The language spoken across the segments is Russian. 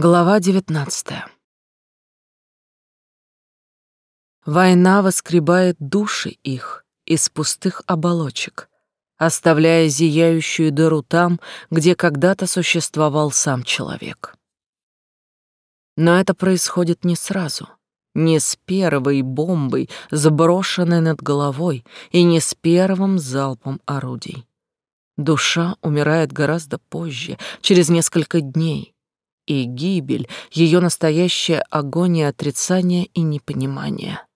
Глава 19. Война воскребает души их из пустых оболочек, оставляя зияющую дыру там, где когда-то существовал сам человек. Но это происходит не сразу, не с первой бомбой, сброшенной над головой, и не с первым залпом орудий. Душа умирает гораздо позже, через несколько дней — и гибель, ее настоящая агония отрицания и непонимания.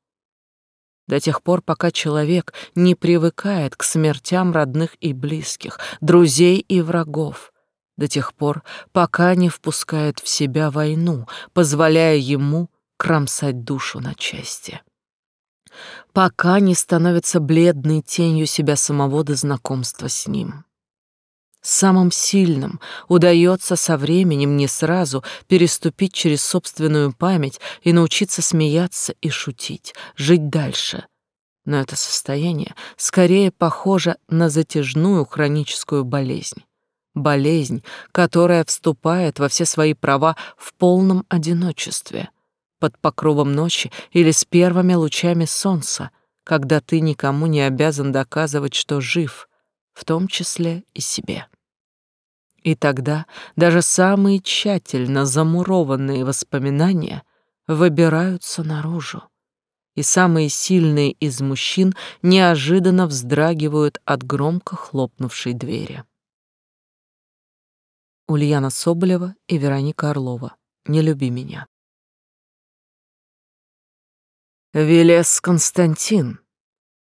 До тех пор, пока человек не привыкает к смертям родных и близких, друзей и врагов, до тех пор, пока не впускает в себя войну, позволяя ему кромсать душу на части. Пока не становится бледной тенью себя самого до знакомства с ним. Самым сильным удается со временем не сразу переступить через собственную память и научиться смеяться и шутить, жить дальше. Но это состояние скорее похоже на затяжную хроническую болезнь. Болезнь, которая вступает во все свои права в полном одиночестве, под покровом ночи или с первыми лучами солнца, когда ты никому не обязан доказывать, что жив, в том числе и себе. И тогда даже самые тщательно замурованные воспоминания выбираются наружу. И самые сильные из мужчин неожиданно вздрагивают от громко хлопнувшей двери. Ульяна Соболева и Вероника Орлова. «Не люби меня». Велес Константин,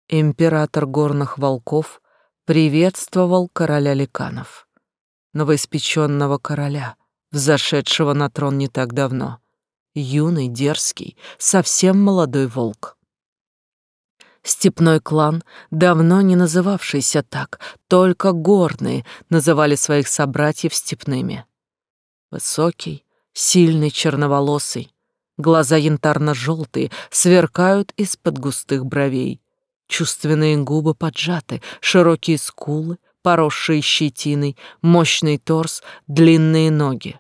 император горных волков, приветствовал короля ликанов новоиспеченного короля, взошедшего на трон не так давно. Юный, дерзкий, совсем молодой волк. Степной клан, давно не называвшийся так, только горные называли своих собратьев степными. Высокий, сильный, черноволосый, глаза янтарно-желтые сверкают из-под густых бровей, чувственные губы поджаты, широкие скулы, поросшие щетиной, мощный торс, длинные ноги.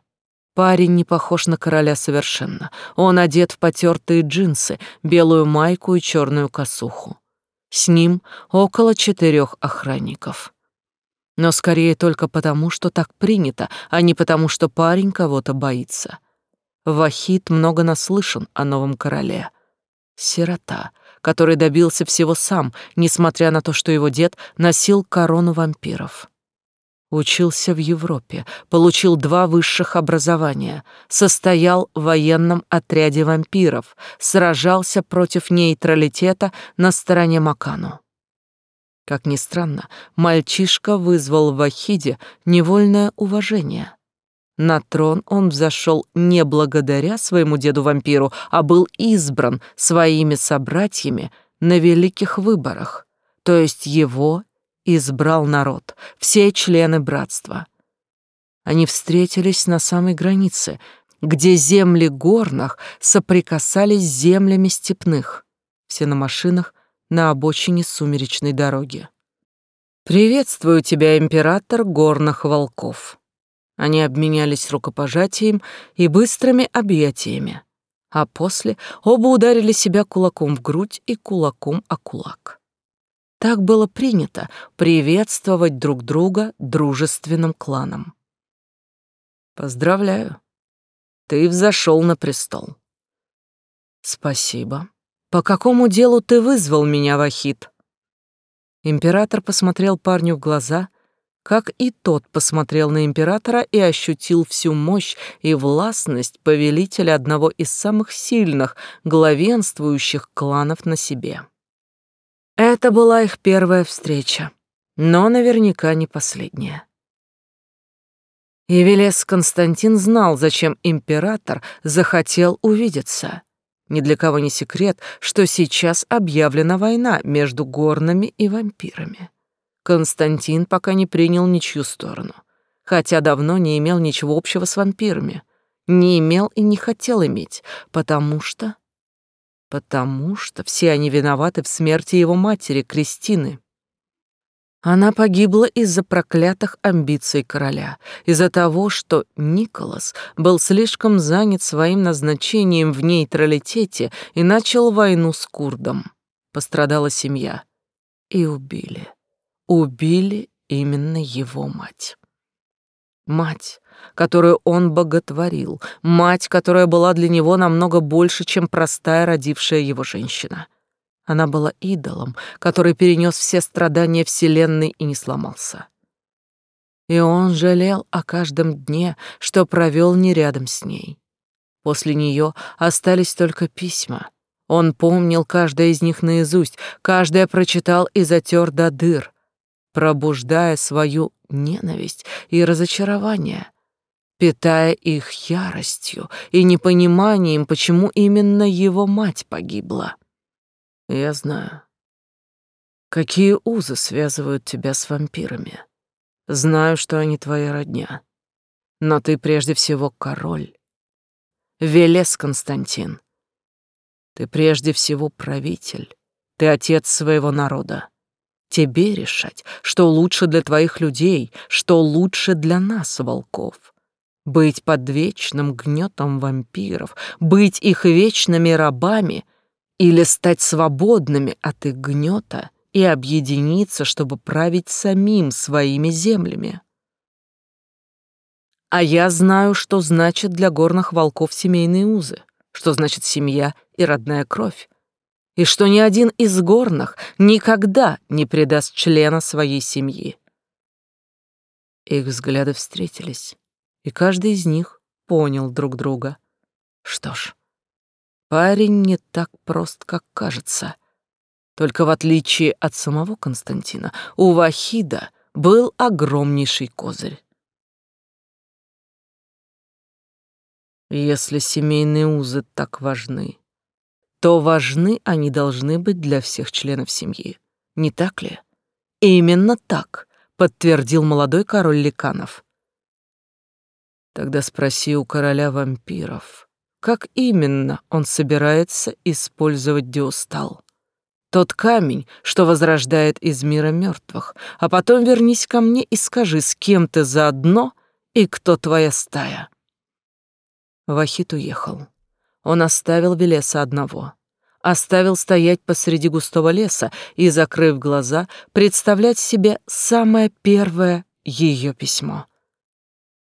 Парень не похож на короля совершенно. Он одет в потертые джинсы, белую майку и черную косуху. С ним около четырех охранников. Но скорее только потому, что так принято, а не потому, что парень кого-то боится. Вахид много наслышан о новом короле. Сирота — который добился всего сам, несмотря на то, что его дед носил корону вампиров. Учился в Европе, получил два высших образования, состоял в военном отряде вампиров, сражался против нейтралитета на стороне Макану. Как ни странно, мальчишка вызвал в Ахиде невольное уважение — на трон он взошел не благодаря своему деду-вампиру, а был избран своими собратьями на великих выборах, то есть его избрал народ, все члены братства. Они встретились на самой границе, где земли горных соприкасались с землями степных, все на машинах на обочине сумеречной дороги. «Приветствую тебя, император горных волков!» Они обменялись рукопожатием и быстрыми объятиями, а после оба ударили себя кулаком в грудь и кулаком о кулак. Так было принято приветствовать друг друга дружественным кланом. «Поздравляю, ты взошел на престол». «Спасибо. По какому делу ты вызвал меня, Вахид?» Император посмотрел парню в глаза — как и тот посмотрел на императора и ощутил всю мощь и властность повелителя одного из самых сильных, главенствующих кланов на себе. Это была их первая встреча, но наверняка не последняя. И Константин знал, зачем император захотел увидеться. Ни для кого не секрет, что сейчас объявлена война между горными и вампирами. Константин пока не принял ничью сторону, хотя давно не имел ничего общего с вампирами. Не имел и не хотел иметь, потому что... Потому что все они виноваты в смерти его матери, Кристины. Она погибла из-за проклятых амбиций короля, из-за того, что Николас был слишком занят своим назначением в нейтралитете и начал войну с курдом. Пострадала семья. И убили. Убили именно его мать. Мать, которую он боготворил, мать, которая была для него намного больше, чем простая родившая его женщина. Она была идолом, который перенес все страдания Вселенной и не сломался. И он жалел о каждом дне, что провел не рядом с ней. После нее остались только письма. Он помнил каждое из них наизусть, каждое прочитал и затер до дыр, пробуждая свою ненависть и разочарование, питая их яростью и непониманием, почему именно его мать погибла. Я знаю. Какие узы связывают тебя с вампирами? Знаю, что они твоя родня. Но ты прежде всего король. Велес Константин. Ты прежде всего правитель. Ты отец своего народа. Тебе решать, что лучше для твоих людей, что лучше для нас, волков. Быть под вечным гнетом вампиров, быть их вечными рабами или стать свободными от их гнета и объединиться, чтобы править самим своими землями. А я знаю, что значит для горных волков семейные узы, что значит семья и родная кровь, и что ни один из горных никогда не предаст члена своей семьи. Их взгляды встретились, и каждый из них понял друг друга. Что ж, Парень не так прост, как кажется. Только в отличие от самого Константина, у Вахида был огромнейший козырь. Если семейные узы так важны, то важны они должны быть для всех членов семьи. Не так ли? Именно так, подтвердил молодой король Ликанов. Тогда спроси у короля вампиров, как именно он собирается использовать Диустал. Тот камень, что возрождает из мира мертвых, а потом вернись ко мне и скажи, с кем ты заодно и кто твоя стая. Вахит уехал. Он оставил Велеса одного. Оставил стоять посреди густого леса и, закрыв глаза, представлять себе самое первое ее письмо.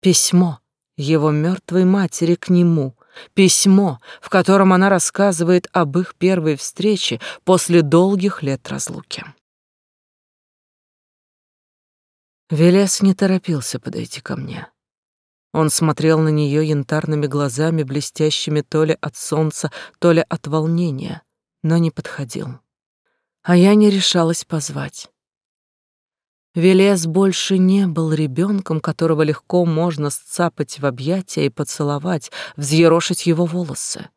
Письмо его мертвой матери к нему, Письмо, в котором она рассказывает об их первой встрече после долгих лет разлуки. Велес не торопился подойти ко мне. Он смотрел на нее янтарными глазами, блестящими то ли от солнца, то ли от волнения, но не подходил. А я не решалась позвать. Велес больше не был ребенком, которого легко можно сцапать в объятия и поцеловать, взъерошить его волосы.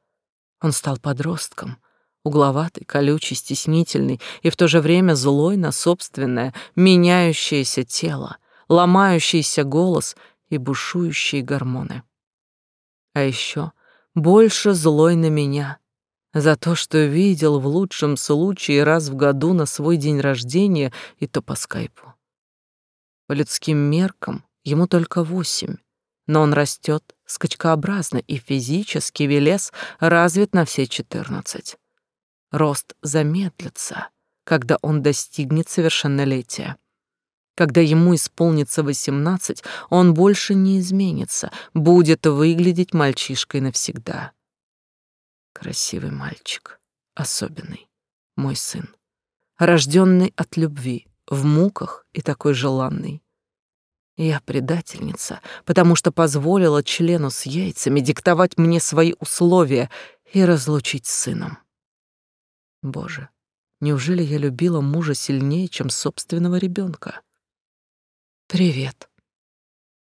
Он стал подростком, угловатый, колючий, стеснительный и в то же время злой на собственное, меняющееся тело, ломающийся голос и бушующие гормоны. А еще больше злой на меня — за то, что видел в лучшем случае раз в году на свой день рождения и то по скайпу. По людским меркам ему только восемь, но он растет скачкообразно и физически Велес развит на все четырнадцать. Рост замедлится, когда он достигнет совершеннолетия. Когда ему исполнится восемнадцать, он больше не изменится, будет выглядеть мальчишкой навсегда. Красивый мальчик, особенный, мой сын, рожденный от любви, в муках и такой желанный. Я предательница, потому что позволила члену с яйцами диктовать мне свои условия и разлучить с сыном. Боже, неужели я любила мужа сильнее, чем собственного ребенка? Привет.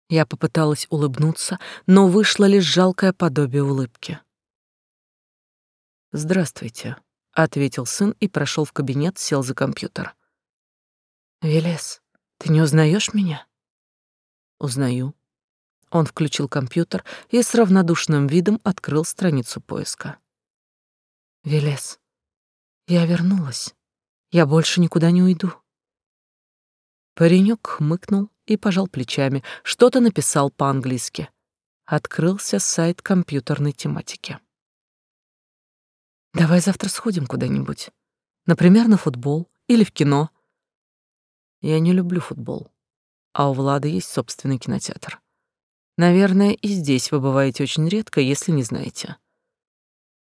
Я попыталась улыбнуться, но вышло лишь жалкое подобие улыбки. «Здравствуйте», — ответил сын и прошел в кабинет, сел за компьютер. «Велес, ты не узнаешь меня?» «Узнаю». Он включил компьютер и с равнодушным видом открыл страницу поиска. «Велес, я вернулась. Я больше никуда не уйду». Паренек хмыкнул и пожал плечами, что-то написал по-английски. Открылся сайт компьютерной тематики. «Давай завтра сходим куда-нибудь. Например, на футбол или в кино». «Я не люблю футбол, а у Влада есть собственный кинотеатр. Наверное, и здесь вы бываете очень редко, если не знаете».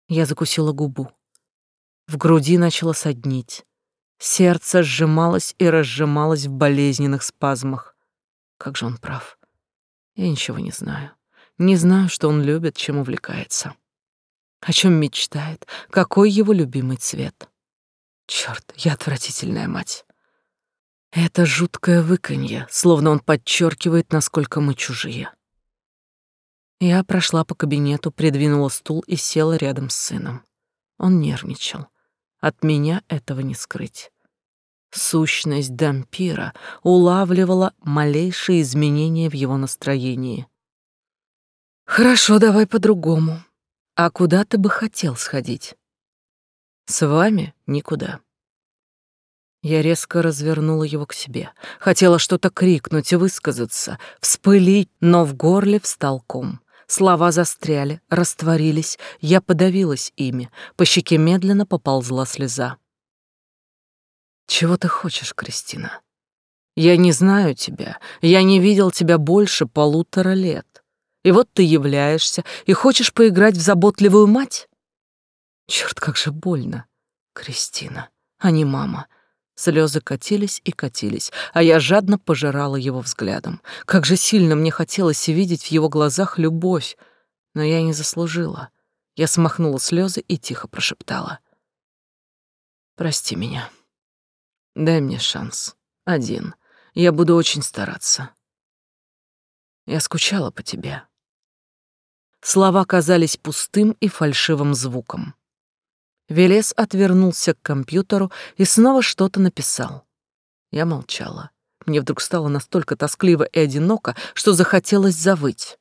Я закусила губу. В груди начало соднить. Сердце сжималось и разжималось в болезненных спазмах. Как же он прав. Я ничего не знаю. Не знаю, что он любит, чем увлекается. О чем мечтает, какой его любимый цвет. Черт, я отвратительная мать. Это жуткое выканье, словно он подчеркивает, насколько мы чужие. Я прошла по кабинету, придвинула стул и села рядом с сыном. Он нервничал. От меня этого не скрыть. Сущность дампира улавливала малейшие изменения в его настроении. «Хорошо, давай по-другому. А куда ты бы хотел сходить?» «С вами никуда». Я резко развернула его к себе. Хотела что-то крикнуть и высказаться, вспылить, но в горле встал ком. Слова застряли, растворились, я подавилась ими, по щеке медленно поползла слеза. Чего ты хочешь, Кристина? Я не знаю тебя, я не видел тебя больше полутора лет. И вот ты являешься и хочешь поиграть в заботливую мать? Черт, как же больно, Кристина, а не мама. Слезы катились и катились, а я жадно пожирала его взглядом. Как же сильно мне хотелось видеть в его глазах любовь, но я не заслужила. Я смахнула слезы и тихо прошептала. «Прости меня». Дай мне шанс. Один. Я буду очень стараться. Я скучала по тебе. Слова казались пустым и фальшивым звуком. Велес отвернулся к компьютеру и снова что-то написал. Я молчала. Мне вдруг стало настолько тоскливо и одиноко, что захотелось завыть.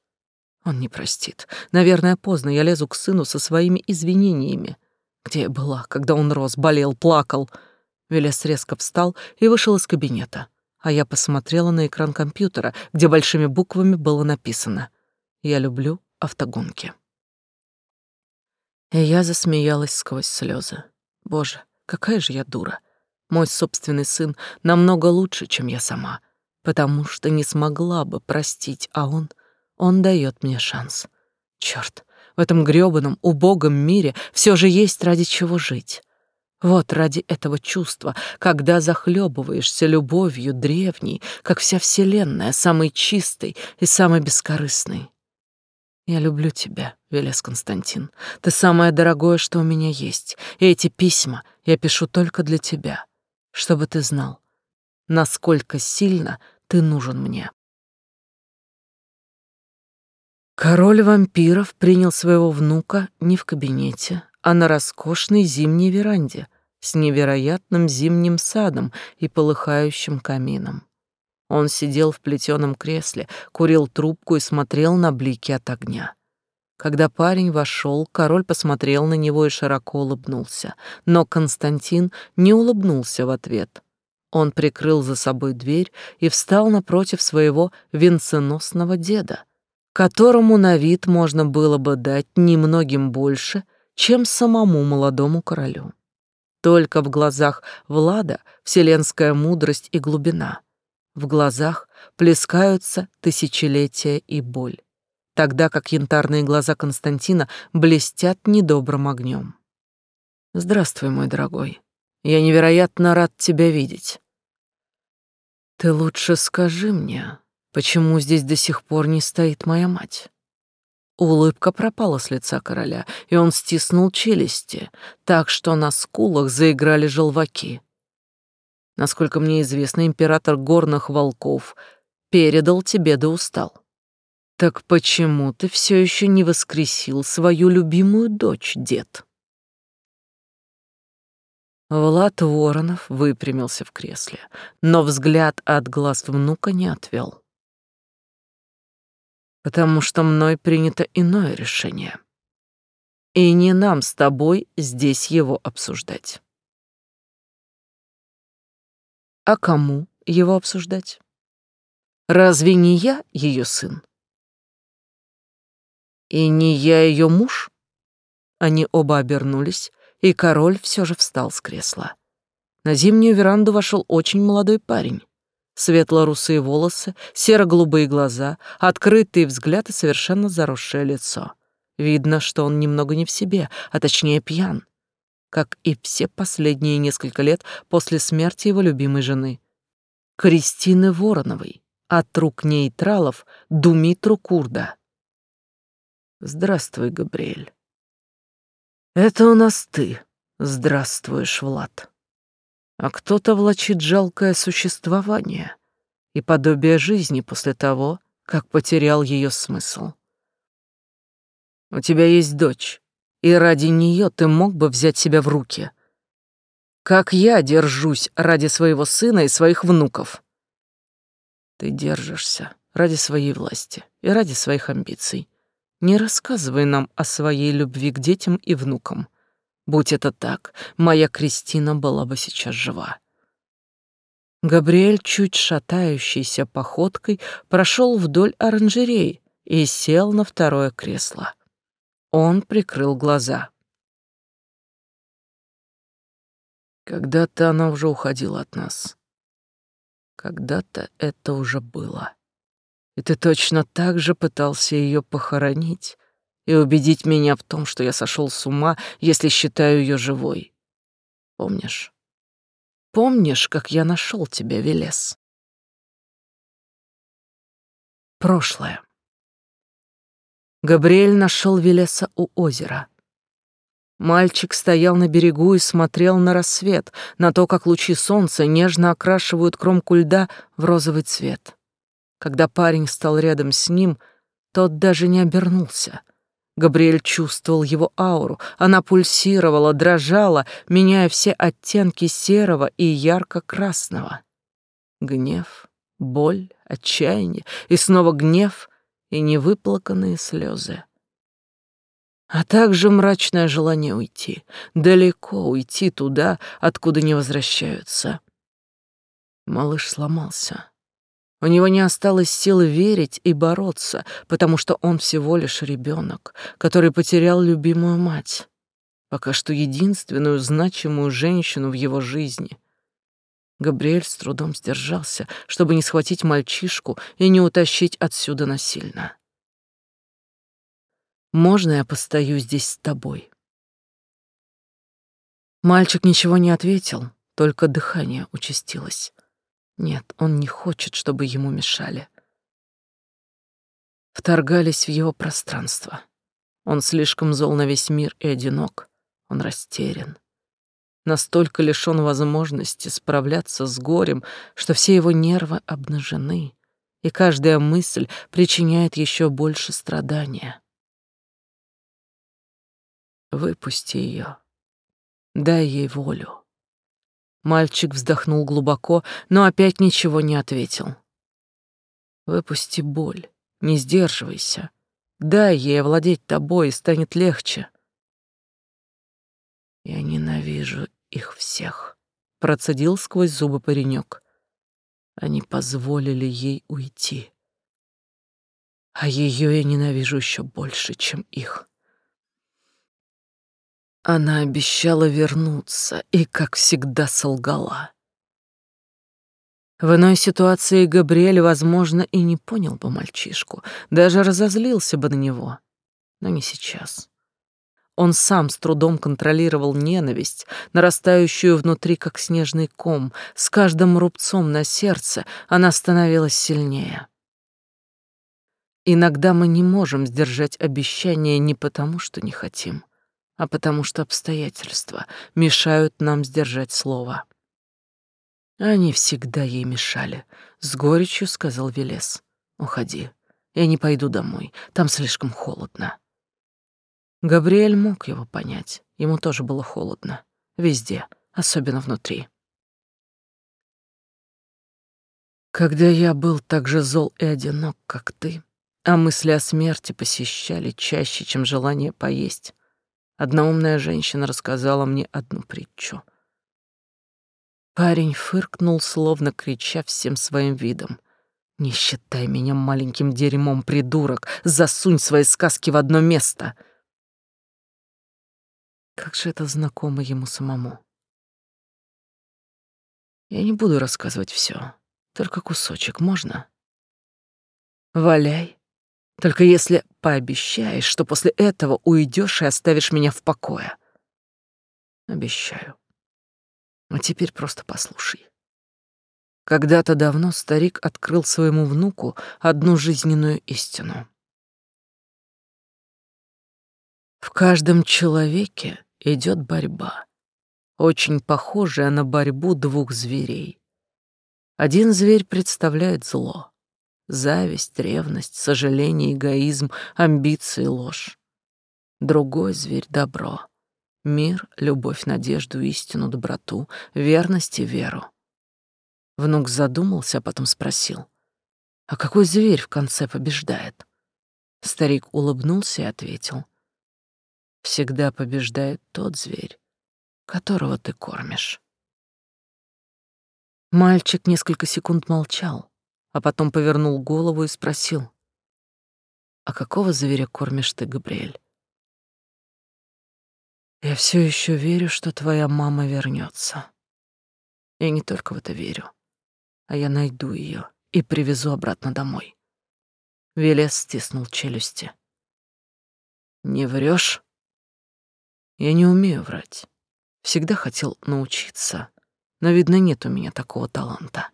Он не простит. Наверное, поздно я лезу к сыну со своими извинениями. Где я была, когда он рос, болел, плакал — Велес резко встал и вышел из кабинета, а я посмотрела на экран компьютера, где большими буквами было написано «Я люблю автогонки». И я засмеялась сквозь слезы. Боже, какая же я дура. Мой собственный сын намного лучше, чем я сама, потому что не смогла бы простить, а он, он дает мне шанс. Черт, в этом грёбаном, убогом мире все же есть ради чего жить. Вот ради этого чувства, когда захлебываешься любовью древней, как вся вселенная, самой чистой и самой бескорыстной. Я люблю тебя, Велес Константин. Ты самое дорогое, что у меня есть. И эти письма я пишу только для тебя, чтобы ты знал, насколько сильно ты нужен мне. Король вампиров принял своего внука не в кабинете, а на роскошной зимней веранде с невероятным зимним садом и полыхающим камином. Он сидел в плетеном кресле, курил трубку и смотрел на блики от огня. Когда парень вошел, король посмотрел на него и широко улыбнулся, но Константин не улыбнулся в ответ. Он прикрыл за собой дверь и встал напротив своего венценосного деда, которому на вид можно было бы дать немногим больше, чем самому молодому королю. Только в глазах Влада вселенская мудрость и глубина. В глазах плескаются тысячелетия и боль, тогда как янтарные глаза Константина блестят недобрым огнем. «Здравствуй, мой дорогой. Я невероятно рад тебя видеть. Ты лучше скажи мне, почему здесь до сих пор не стоит моя мать?» Улыбка пропала с лица короля, и он стиснул челюсти, так что на скулах заиграли желваки. Насколько мне известно, император горных волков передал тебе да устал. Так почему ты все еще не воскресил свою любимую дочь, дед? Влад Воронов выпрямился в кресле, но взгляд от глаз внука не отвел потому что мной принято иное решение. И не нам с тобой здесь его обсуждать. А кому его обсуждать? Разве не я ее сын? И не я ее муж? Они оба обернулись, и король все же встал с кресла. На зимнюю веранду вошел очень молодой парень. Светло-русые волосы, серо-голубые глаза, открытый взгляд и совершенно заросшее лицо. Видно, что он немного не в себе, а точнее пьян, как и все последние несколько лет после смерти его любимой жены. Кристины Вороновой, от рук нейтралов Думитру Курда. Здравствуй, Габриэль. Это у нас ты. Здравствуешь, Влад. А кто-то влачит жалкое существование и подобие жизни после того, как потерял ее смысл. У тебя есть дочь, и ради нее ты мог бы взять себя в руки. Как я держусь ради своего сына и своих внуков. Ты держишься ради своей власти и ради своих амбиций. Не рассказывай нам о своей любви к детям и внукам. Будь это так, моя Кристина была бы сейчас жива. Габриэль, чуть шатающейся походкой, прошел вдоль оранжерей и сел на второе кресло. Он прикрыл глаза. Когда-то она уже уходила от нас. Когда-то это уже было. И ты точно так же пытался ее похоронить и убедить меня в том, что я сошел с ума, если считаю ее живой. Помнишь? Помнишь, как я нашел тебя, Велес? Прошлое. Габриэль нашел Велеса у озера. Мальчик стоял на берегу и смотрел на рассвет, на то, как лучи солнца нежно окрашивают кромку льда в розовый цвет. Когда парень стал рядом с ним, тот даже не обернулся. Габриэль чувствовал его ауру. Она пульсировала, дрожала, меняя все оттенки серого и ярко-красного. Гнев, боль, отчаяние и снова гнев и невыплаканные слезы. А также мрачное желание уйти, далеко уйти туда, откуда не возвращаются. Малыш сломался. У него не осталось силы верить и бороться, потому что он всего лишь ребенок, который потерял любимую мать, пока что единственную значимую женщину в его жизни. Габриэль с трудом сдержался, чтобы не схватить мальчишку и не утащить отсюда насильно. «Можно я постою здесь с тобой?» Мальчик ничего не ответил, только дыхание участилось. Нет, он не хочет, чтобы ему мешали. Вторгались в его пространство. Он слишком зол на весь мир и одинок. Он растерян. Настолько лишён возможности справляться с горем, что все его нервы обнажены, и каждая мысль причиняет еще больше страдания. Выпусти ее. Дай ей волю. Мальчик вздохнул глубоко, но опять ничего не ответил. Выпусти боль, не сдерживайся. Дай ей овладеть тобой, и станет легче. Я ненавижу их всех, процедил сквозь зубы паренек. Они позволили ей уйти. А ее я ненавижу еще больше, чем их. Она обещала вернуться и, как всегда, солгала. В иной ситуации Габриэль, возможно, и не понял бы мальчишку, даже разозлился бы на него. Но не сейчас. Он сам с трудом контролировал ненависть, нарастающую внутри, как снежный ком. С каждым рубцом на сердце она становилась сильнее. Иногда мы не можем сдержать обещания не потому, что не хотим, а потому что обстоятельства мешают нам сдержать слово. Они всегда ей мешали, с горечью сказал Велес. Уходи. Я не пойду домой, там слишком холодно. Габриэль мог его понять. Ему тоже было холодно. Везде, особенно внутри. Когда я был так же зол и одинок, как ты, а мысли о смерти посещали чаще, чем желание поесть, Одна умная женщина рассказала мне одну притчу. Парень фыркнул, словно крича всем своим видом. «Не считай меня маленьким дерьмом, придурок! Засунь свои сказки в одно место!» Как же это знакомо ему самому. Я не буду рассказывать все, только кусочек, можно? Валяй, только если пообещаешь, что после этого уйдешь и оставишь меня в покое. Обещаю. А теперь просто послушай. Когда-то давно старик открыл своему внуку одну жизненную истину. В каждом человеке идет борьба, очень похожая на борьбу двух зверей. Один зверь представляет зло, зависть, ревность, сожаление, эгоизм, амбиции, ложь. Другой зверь — добро, Мир, любовь, надежду, истину, доброту, верность и веру. Внук задумался, а потом спросил, «А какой зверь в конце побеждает?» Старик улыбнулся и ответил, «Всегда побеждает тот зверь, которого ты кормишь». Мальчик несколько секунд молчал, а потом повернул голову и спросил, «А какого зверя кормишь ты, Габриэль?» Я все еще верю, что твоя мама вернется. Я не только в это верю, а я найду ее и привезу обратно домой. Велес стиснул челюсти. Не врешь? Я не умею врать. Всегда хотел научиться, но, видно, нет у меня такого таланта.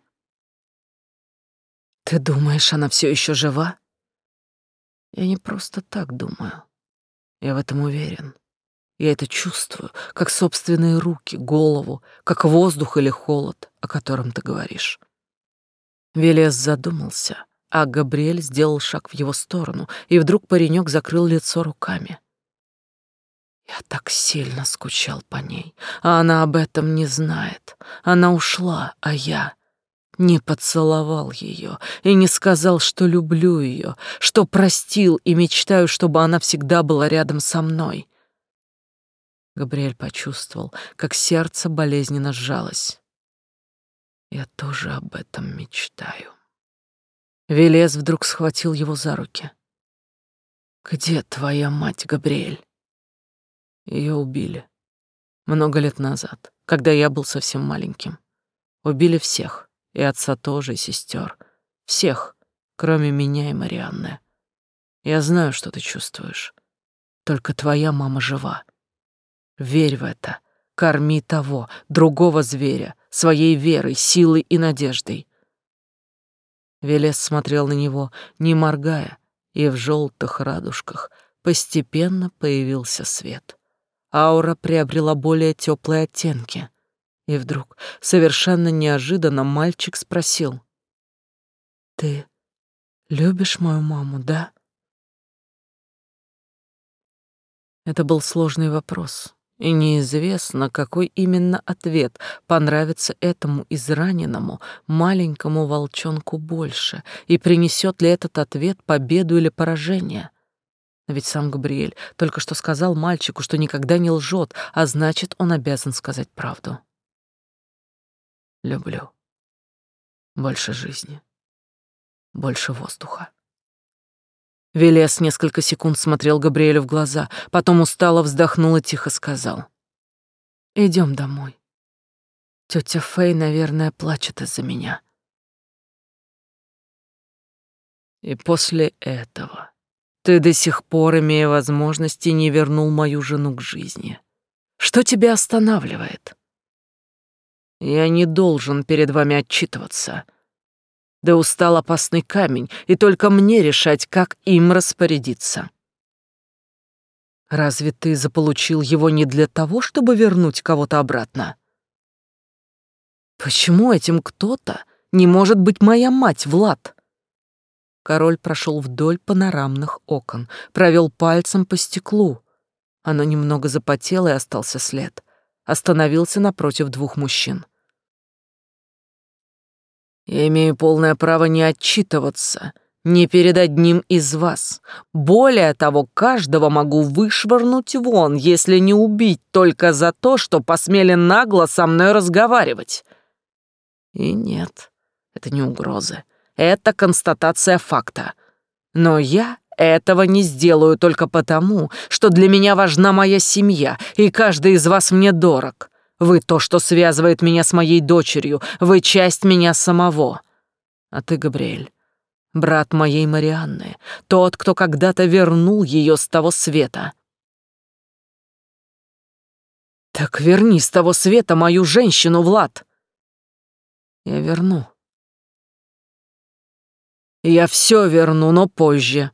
Ты думаешь, она все еще жива? Я не просто так думаю. Я в этом уверен. Я это чувствую, как собственные руки, голову, как воздух или холод, о котором ты говоришь. Велес задумался, а Габриэль сделал шаг в его сторону, и вдруг паренек закрыл лицо руками. Я так сильно скучал по ней, а она об этом не знает. Она ушла, а я не поцеловал ее и не сказал, что люблю ее, что простил и мечтаю, чтобы она всегда была рядом со мной. Габриэль почувствовал, как сердце болезненно сжалось. Я тоже об этом мечтаю. Велес вдруг схватил его за руки. Где твоя мать, Габриэль? Ее убили. Много лет назад, когда я был совсем маленьким. Убили всех, и отца тоже, и сестер. Всех, кроме меня и Марианны. Я знаю, что ты чувствуешь. Только твоя мама жива. Верь в это. Корми того, другого зверя, своей верой, силой и надеждой. Велес смотрел на него, не моргая, и в желтых радужках постепенно появился свет. Аура приобрела более теплые оттенки. И вдруг, совершенно неожиданно, мальчик спросил. «Ты любишь мою маму, да?» Это был сложный вопрос, и неизвестно, какой именно ответ понравится этому израненному маленькому волчонку больше, и принесет ли этот ответ победу или поражение. Но ведь сам Габриэль только что сказал мальчику, что никогда не лжет, а значит, он обязан сказать правду. Люблю. Больше жизни. Больше воздуха. Велес несколько секунд смотрел Габриэлю в глаза, потом устало вздохнул и тихо сказал. «Идем домой. Тетя Фэй, наверное, плачет из-за меня». И после этого ты до сих пор, имея возможности, не вернул мою жену к жизни. Что тебя останавливает? Я не должен перед вами отчитываться. Да устал опасный камень, и только мне решать, как им распорядиться. Разве ты заполучил его не для того, чтобы вернуть кого-то обратно? Почему этим кто-то не может быть моя мать, Влад? Король прошел вдоль панорамных окон, провел пальцем по стеклу. Оно немного запотело и остался след. Остановился напротив двух мужчин. Я имею полное право не отчитываться ни перед одним из вас. Более того, каждого могу вышвырнуть вон, если не убить только за то, что посмели нагло со мной разговаривать. И нет, это не угрозы. Это констатация факта. Но я этого не сделаю только потому, что для меня важна моя семья, и каждый из вас мне дорог. Вы то, что связывает меня с моей дочерью, вы часть меня самого. А ты, Габриэль, брат моей Марианны, тот, кто когда-то вернул ее с того света. Так верни с того света мою женщину, Влад. Я верну. Я все верну, но позже.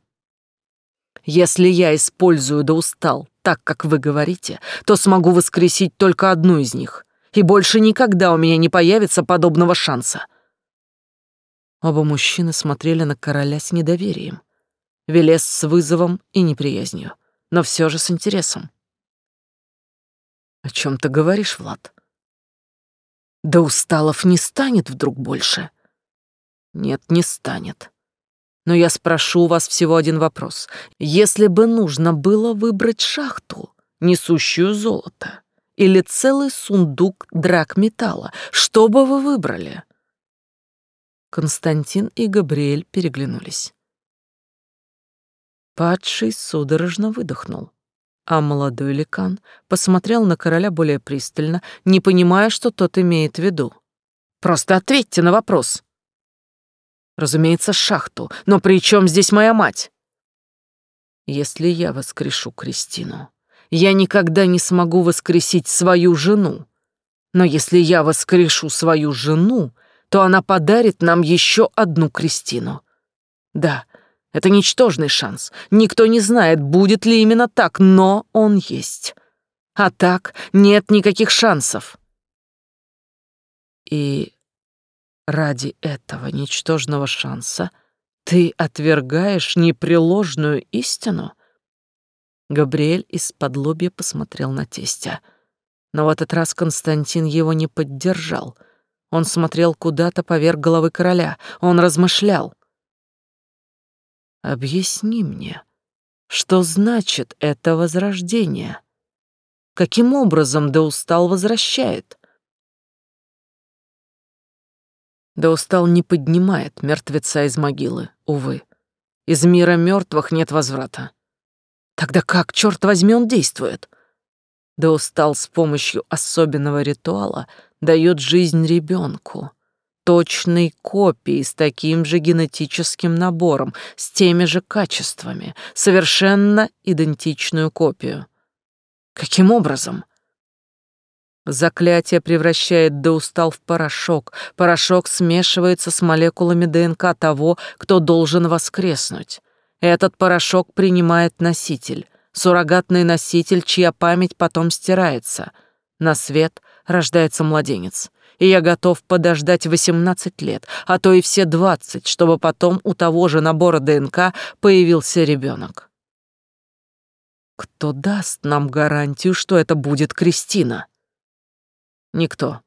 Если я использую да устал так, как вы говорите, то смогу воскресить только одну из них, и больше никогда у меня не появится подобного шанса. Оба мужчины смотрели на короля с недоверием. Велес с вызовом и неприязнью, но все же с интересом. «О чем ты говоришь, Влад?» «Да Усталов не станет вдруг больше?» «Нет, не станет. Но я спрошу у вас всего один вопрос. Если бы нужно было выбрать шахту, несущую золото, или целый сундук драгметалла, что бы вы выбрали?» Константин и Габриэль переглянулись. Падший судорожно выдохнул, а молодой ликан посмотрел на короля более пристально, не понимая, что тот имеет в виду. «Просто ответьте на вопрос!» Разумеется, шахту. Но при чем здесь моя мать? Если я воскрешу Кристину, я никогда не смогу воскресить свою жену. Но если я воскрешу свою жену, то она подарит нам еще одну Кристину. Да, это ничтожный шанс. Никто не знает, будет ли именно так, но он есть. А так нет никаких шансов. И Ради этого ничтожного шанса ты отвергаешь непреложную истину? Габриэль из-под лобья посмотрел на тестя. Но в этот раз Константин его не поддержал. Он смотрел куда-то поверх головы короля. Он размышлял. «Объясни мне, что значит это возрождение? Каким образом Деустал возвращает?» Да устал не поднимает мертвеца из могилы, увы. Из мира мертвых нет возврата. Тогда как, черт возьми, он действует? Да устал с помощью особенного ритуала дает жизнь ребенку, точной копии с таким же генетическим набором, с теми же качествами, совершенно идентичную копию. Каким образом? Заклятие превращает Деустал в порошок. Порошок смешивается с молекулами ДНК того, кто должен воскреснуть. Этот порошок принимает носитель, суррогатный носитель, чья память потом стирается. На свет рождается младенец. И я готов подождать 18 лет, а то и все 20, чтобы потом у того же набора ДНК появился ребенок. Кто даст нам гарантию, что это будет Кристина? Никто.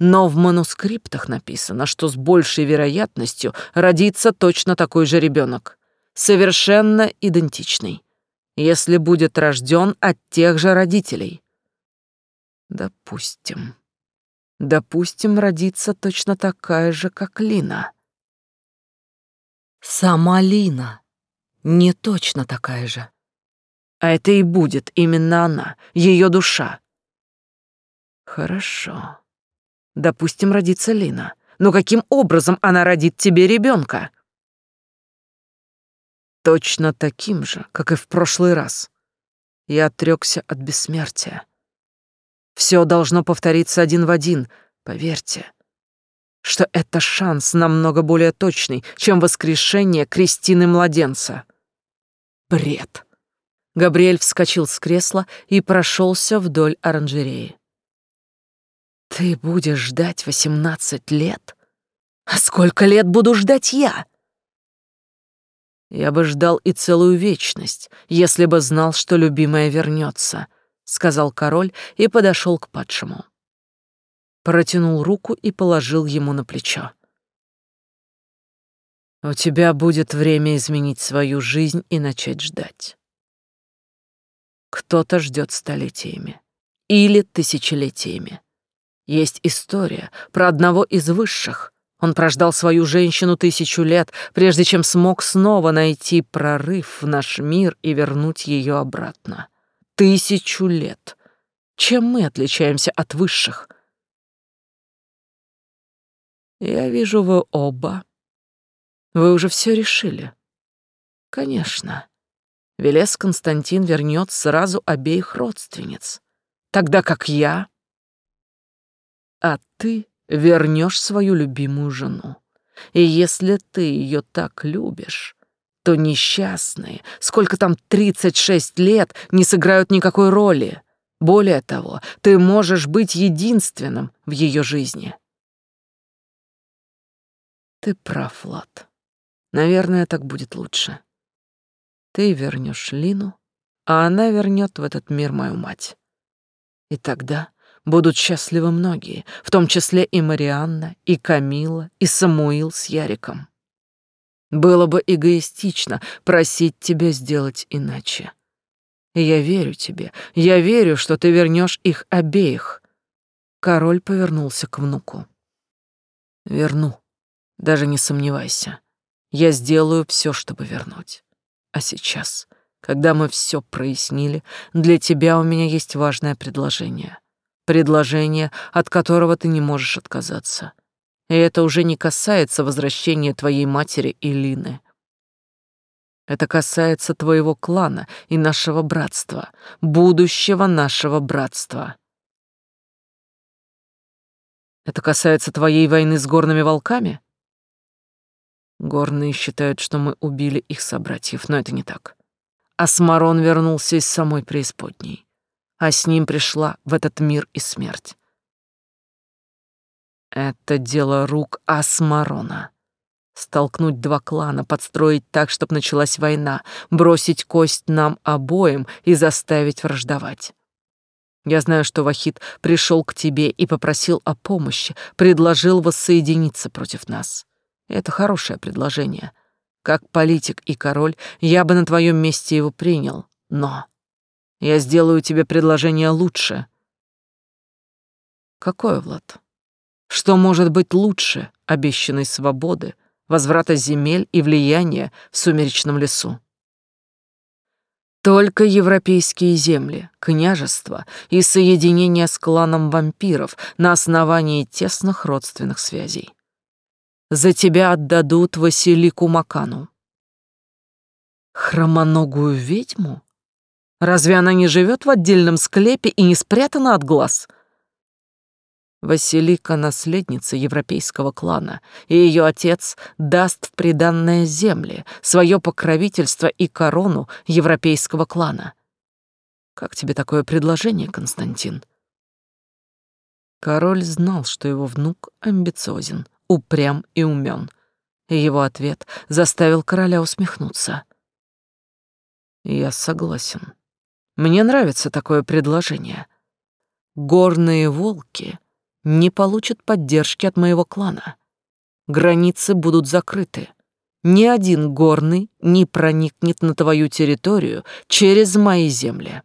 Но в манускриптах написано, что с большей вероятностью родится точно такой же ребенок, совершенно идентичный, если будет рожден от тех же родителей. Допустим. Допустим, родится точно такая же, как Лина. Сама Лина не точно такая же. А это и будет именно она, ее душа, Хорошо. Допустим, родится Лина. Но каким образом она родит тебе ребенка? Точно таким же, как и в прошлый раз. Я отрекся от бессмертия. Все должно повториться один в один, поверьте, что это шанс намного более точный, чем воскрешение Кристины-младенца. Бред. Габриэль вскочил с кресла и прошелся вдоль оранжереи. Ты будешь ждать восемнадцать лет? А сколько лет буду ждать я? Я бы ждал и целую вечность, если бы знал, что любимая вернется, сказал король и подошел к падшему. Протянул руку и положил ему на плечо. У тебя будет время изменить свою жизнь и начать ждать. Кто-то ждет столетиями или тысячелетиями. Есть история про одного из высших. Он прождал свою женщину тысячу лет, прежде чем смог снова найти прорыв в наш мир и вернуть ее обратно. Тысячу лет. Чем мы отличаемся от высших? Я вижу, вы оба. Вы уже все решили. Конечно. Велес Константин вернет сразу обеих родственниц, тогда как я... А ты вернешь свою любимую жену. И если ты ее так любишь, то несчастные, сколько там 36 лет, не сыграют никакой роли. Более того, ты можешь быть единственным в ее жизни. Ты прав, Влад. Наверное, так будет лучше. Ты вернешь Лину, а она вернет в этот мир мою мать. И тогда будут счастливы многие, в том числе и Марианна, и Камила, и Самуил с Яриком. Было бы эгоистично просить тебя сделать иначе. Я верю тебе, я верю, что ты вернешь их обеих. Король повернулся к внуку. Верну, даже не сомневайся. Я сделаю все, чтобы вернуть. А сейчас, когда мы все прояснили, для тебя у меня есть важное предложение. Предложение, от которого ты не можешь отказаться. И это уже не касается возвращения твоей матери Илины. Это касается твоего клана и нашего братства, будущего нашего братства. Это касается твоей войны с горными волками? Горные считают, что мы убили их собратьев, но это не так. Асмарон вернулся из самой преисподней, а с ним пришла в этот мир и смерть. Это дело рук Асмарона. Столкнуть два клана, подстроить так, чтобы началась война, бросить кость нам обоим и заставить враждовать. Я знаю, что Вахид пришел к тебе и попросил о помощи, предложил воссоединиться против нас. Это хорошее предложение. Как политик и король, я бы на твоем месте его принял. Но я сделаю тебе предложение лучше. Какое, Влад? Что может быть лучше обещанной свободы, возврата земель и влияния в сумеречном лесу? Только европейские земли, княжества и соединение с кланом вампиров на основании тесных родственных связей. За тебя отдадут Василику Макану. Хромоногую ведьму? Разве она не живет в отдельном склепе и не спрятана от глаз? Василика — наследница европейского клана, и ее отец даст в приданное земли, свое покровительство и корону европейского клана. Как тебе такое предложение, Константин? Король знал, что его внук амбициозен, упрям и умен. И его ответ заставил короля усмехнуться. Я согласен. Мне нравится такое предложение. Горные волки не получат поддержки от моего клана. Границы будут закрыты. Ни один горный не проникнет на твою территорию через мои земли.